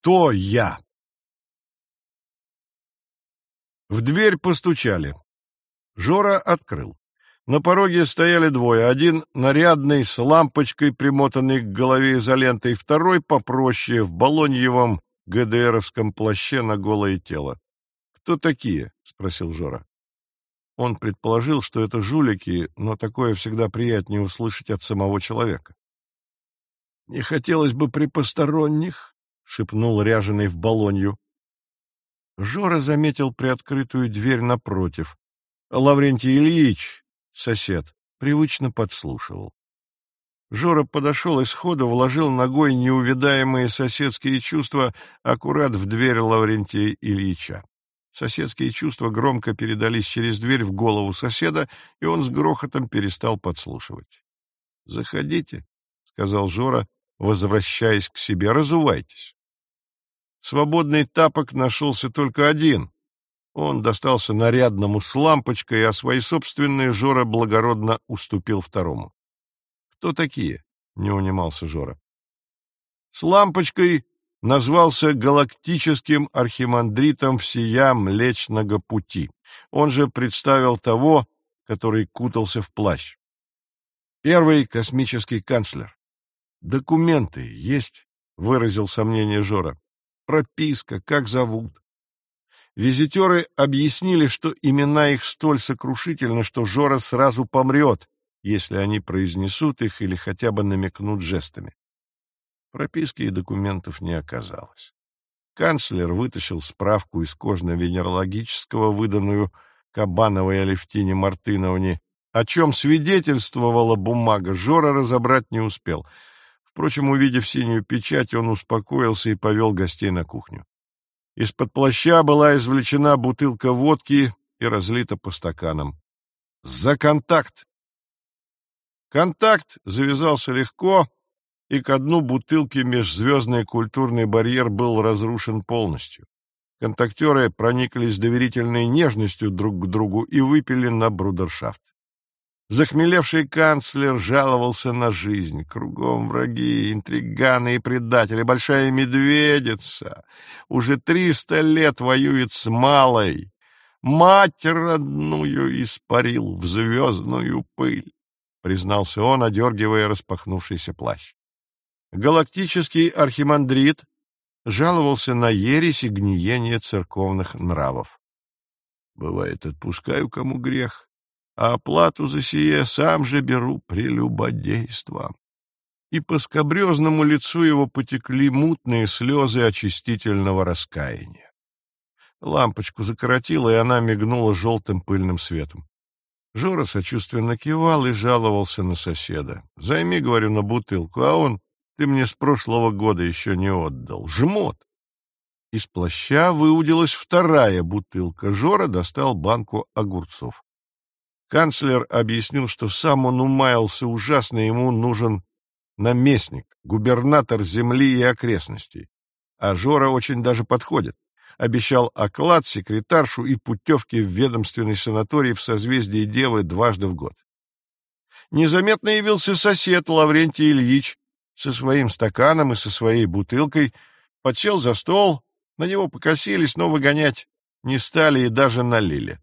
Кто я? В дверь постучали. Жора открыл. На пороге стояли двое. Один нарядный, с лампочкой, примотанной к голове изолентой, второй попроще, в балоньевом ГДРовском плаще на голое тело. «Кто такие?» — спросил Жора. Он предположил, что это жулики, но такое всегда приятнее услышать от самого человека. «Не хотелось бы при посторонних», — шепнул ряженый в балонью. Жора заметил приоткрытую дверь напротив. Лаврентий Ильич, сосед, привычно подслушивал. Жора подошел и сходу вложил ногой неувидаемые соседские чувства аккурат в дверь Лаврентия Ильича. Соседские чувства громко передались через дверь в голову соседа, и он с грохотом перестал подслушивать. — Заходите, — сказал Жора, возвращаясь к себе, — разувайтесь. Свободный тапок нашелся только один. Он достался нарядному с лампочкой, а свои собственные Жора благородно уступил второму. — Кто такие? — не унимался Жора. С лампочкой назвался галактическим архимандритом всея Млечного Пути. Он же представил того, который кутался в плащ. Первый космический канцлер. Документы есть, выразил сомнение Жора. Прописка, как зовут. Визитеры объяснили, что имена их столь сокрушительны, что Жора сразу помрет, если они произнесут их или хотя бы намекнут жестами. Прописки и документов не оказалось. Канцлер вытащил справку из кожно-венерологического, выданную Кабановой Алевтине Мартыновне, о чем свидетельствовала бумага, Жора разобрать не успел. Впрочем, увидев синюю печать, он успокоился и повел гостей на кухню. Из-под плаща была извлечена бутылка водки и разлита по стаканам. «За контакт!» Контакт завязался легко, и к дну бутылки межзвездный культурный барьер был разрушен полностью. Контактеры прониклись доверительной нежностью друг к другу и выпили на брудершафт. Захмелевший канцлер жаловался на жизнь. Кругом враги, интриганы и предатели. Большая медведица уже триста лет воюет с малой. Мать родную испарил в звездную пыль, признался он, одергивая распахнувшийся плащ. Галактический архимандрит жаловался на ересь и гниение церковных нравов. Бывает, отпускаю кому грех, а оплату за сие сам же беру прелюбодейством. И по скобрезному лицу его потекли мутные слезы очистительного раскаяния. Лампочку закоротила, и она мигнула желтым пыльным светом. Жора сочувственно кивал и жаловался на соседа. «Займи, — говорю, — на бутылку, а он, ты мне с прошлого года еще не отдал. Жмот!» Из плаща выудилась вторая бутылка. Жора достал банку огурцов. Канцлер объяснил, что сам он умаялся ужасно, ему нужен наместник, губернатор земли и окрестностей. А Жора очень даже подходит. Обещал оклад, секретаршу и путевки в ведомственный санаторий в созвездии Девы дважды в год. Незаметно явился сосед Лаврентий Ильич со своим стаканом и со своей бутылкой, подсел за стол, на него покосились, но выгонять не стали и даже налили.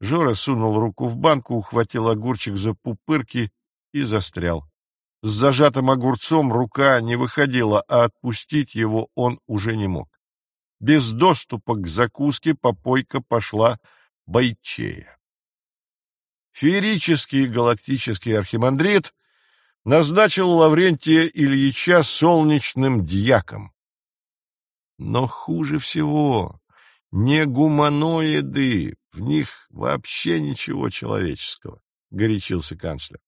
Жора сунул руку в банку, ухватил огурчик за пупырки и застрял. С зажатым огурцом рука не выходила, а отпустить его он уже не мог. Без доступа к закуске попойка пошла бойчея. Феерический галактический архимандрит назначил Лаврентия Ильича солнечным дьяком. Но хуже всего не гуманоиды, в них вообще ничего человеческого, — горячился канцлер.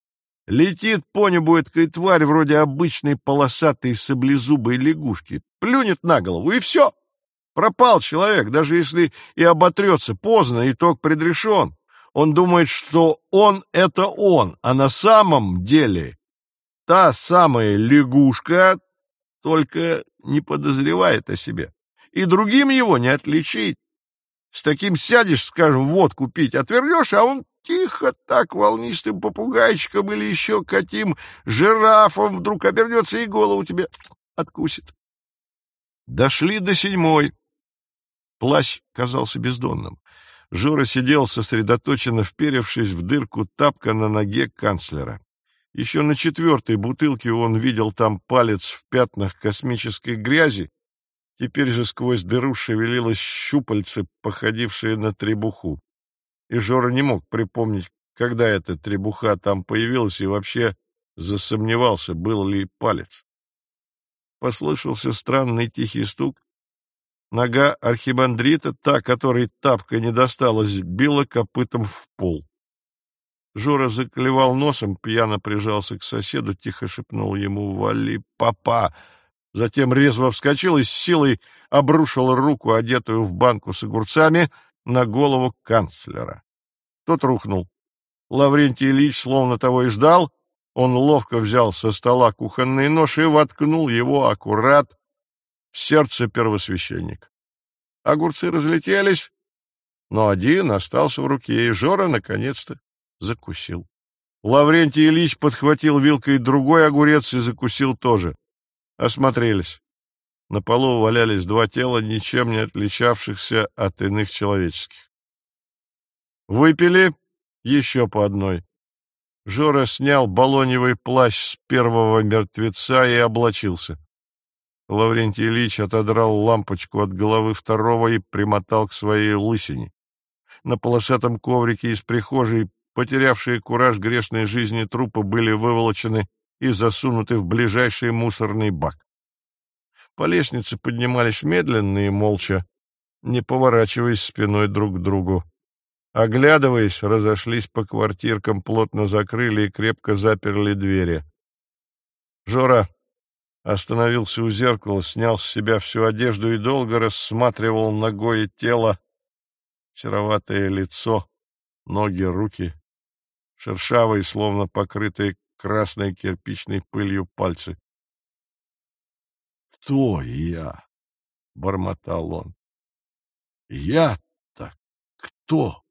Летит по небу эткая тварь вроде обычной полосатой саблезубой лягушки, плюнет на голову, и все. Пропал человек, даже если и оботрется поздно, итог предрешен. Он думает, что он — это он, а на самом деле та самая лягушка только не подозревает о себе. И другим его не отличить. С таким сядешь, скажем, водку пить, отвернешь, а он тихо так волнистым попугайчиком или еще каким жирафом вдруг обернется и голову тебе откусит. Дошли до седьмой. Плащ казался бездонным. Жора сидел сосредоточенно вперевшись в дырку тапка на ноге канцлера. Еще на четвертой бутылке он видел там палец в пятнах космической грязи, теперь же сквозь дыру шевелилось щупальце, походившее на требуху. И Жора не мог припомнить, когда эта требуха там появилась, и вообще засомневался, был ли палец. Послышался странный тихий стук, Нога архимандрита, та, которой тапка не досталась, била копытом в пол. Жора заклевал носом, пьяно прижался к соседу, тихо шепнул ему «Вали, папа!» Затем резво вскочил и с силой обрушил руку, одетую в банку с огурцами, на голову канцлера. Тот рухнул. Лаврентий Ильич словно того и ждал. Он ловко взял со стола кухонный нож и воткнул его аккурат в сердце первосвященника. Огурцы разлетелись, но один остался в руке, и Жора наконец-то закусил. Лаврентий Ильич подхватил вилкой другой огурец и закусил тоже. Осмотрелись. На полу валялись два тела, ничем не отличавшихся от иных человеческих. Выпили еще по одной. Жора снял балоневый плащ с первого мертвеца и облачился. Лаврентий Ильич отодрал лампочку от головы второго и примотал к своей лысине. На полосатом коврике из прихожей, потерявшие кураж грешной жизни трупа, были выволочены и засунуты в ближайший мусорный бак. По лестнице поднимались медленно и молча, не поворачиваясь спиной друг к другу. Оглядываясь, разошлись по квартиркам, плотно закрыли и крепко заперли двери. Жора остановился у зеркала, снял с себя всю одежду и долго рассматривал ногое тело, сероватое лицо, ноги, руки, шершавые, словно покрытые красной кирпичной пылью пальцы. «Кто я?» — бормотал он. «Я-то кто?»